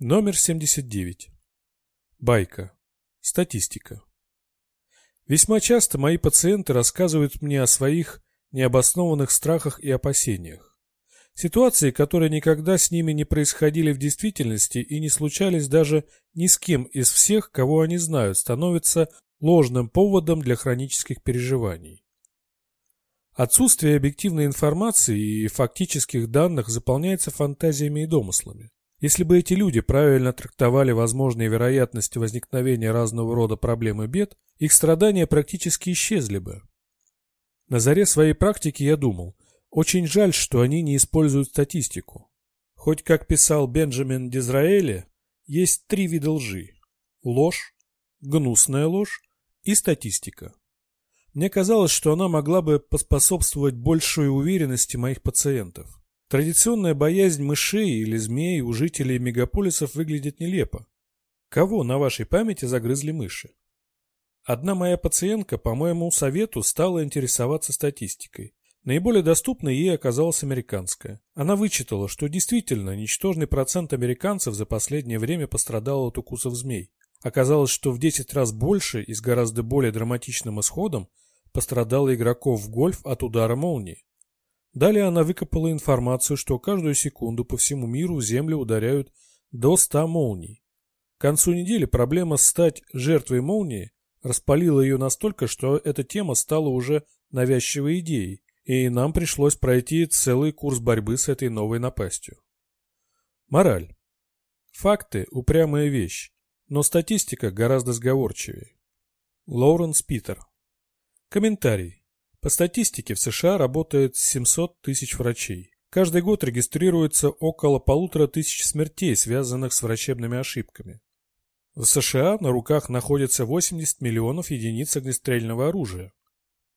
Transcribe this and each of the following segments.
Номер 79. Байка. Статистика. Весьма часто мои пациенты рассказывают мне о своих необоснованных страхах и опасениях. Ситуации, которые никогда с ними не происходили в действительности и не случались даже ни с кем из всех, кого они знают, становятся ложным поводом для хронических переживаний. Отсутствие объективной информации и фактических данных заполняется фантазиями и домыслами. Если бы эти люди правильно трактовали возможные вероятности возникновения разного рода проблем и бед, их страдания практически исчезли бы. На заре своей практики я думал, очень жаль, что они не используют статистику. Хоть, как писал Бенджамин Дизраэли, есть три вида лжи – ложь, гнусная ложь и статистика. Мне казалось, что она могла бы поспособствовать большей уверенности моих пациентов. Традиционная боязнь мышей или змей у жителей мегаполисов выглядит нелепо. Кого на вашей памяти загрызли мыши? Одна моя пациентка по моему совету стала интересоваться статистикой. Наиболее доступной ей оказалась американская. Она вычитала, что действительно ничтожный процент американцев за последнее время пострадал от укусов змей. Оказалось, что в 10 раз больше и с гораздо более драматичным исходом пострадало игроков в гольф от удара молнии. Далее она выкопала информацию, что каждую секунду по всему миру в Землю ударяют до 100 молний. К концу недели проблема стать жертвой молнии распалила ее настолько, что эта тема стала уже навязчивой идеей, и нам пришлось пройти целый курс борьбы с этой новой напастью. Мораль. Факты – упрямая вещь, но статистика гораздо сговорчивее. Лоуренс Питер. Комментарий. По статистике в США работает 700 тысяч врачей. Каждый год регистрируется около полутора тысяч смертей, связанных с врачебными ошибками. В США на руках находится 80 миллионов единиц огнестрельного оружия.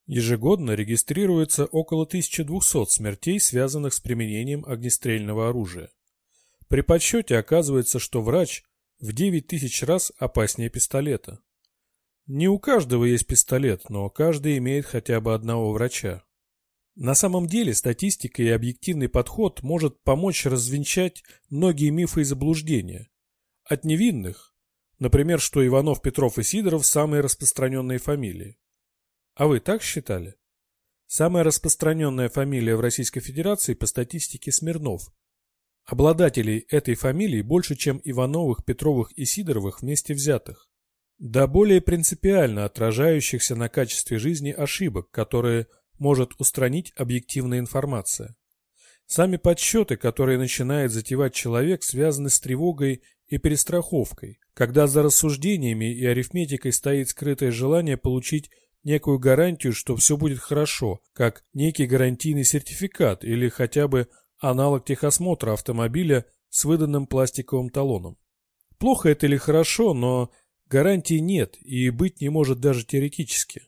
Ежегодно регистрируется около 1200 смертей, связанных с применением огнестрельного оружия. При подсчете оказывается, что врач в 9 тысяч раз опаснее пистолета. Не у каждого есть пистолет, но каждый имеет хотя бы одного врача. На самом деле статистика и объективный подход может помочь развенчать многие мифы и заблуждения. От невинных Например, что Иванов, Петров и Сидоров – самые распространенные фамилии. А вы так считали? Самая распространенная фамилия в Российской Федерации по статистике Смирнов. Обладателей этой фамилии больше, чем Ивановых, Петровых и Сидоровых вместе взятых. Да более принципиально отражающихся на качестве жизни ошибок, которые может устранить объективная информация. Сами подсчеты, которые начинает затевать человек, связаны с тревогой и перестраховкой, когда за рассуждениями и арифметикой стоит скрытое желание получить некую гарантию, что все будет хорошо, как некий гарантийный сертификат или хотя бы аналог техосмотра автомобиля с выданным пластиковым талоном. Плохо это или хорошо, но гарантии нет и быть не может даже теоретически.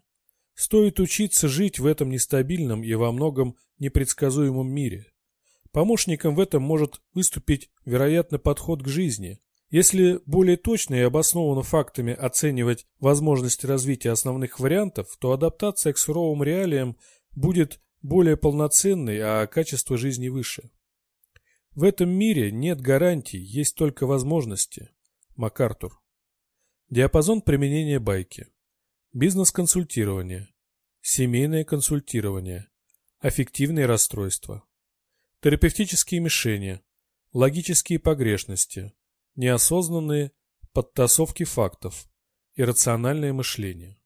Стоит учиться жить в этом нестабильном и во многом непредсказуемом мире. Помощником в этом может выступить, вероятно, подход к жизни, если более точно и обоснованно фактами оценивать возможности развития основных вариантов, то адаптация к суровым реалиям будет более полноценной, а качество жизни выше. В этом мире нет гарантий, есть только возможности. МакАртур. Диапазон применения байки. Бизнес-консультирование. Семейное консультирование. Аффективные расстройства. Терапевтические мишени. Логические погрешности неосознанные подтасовки фактов, иррациональное мышление.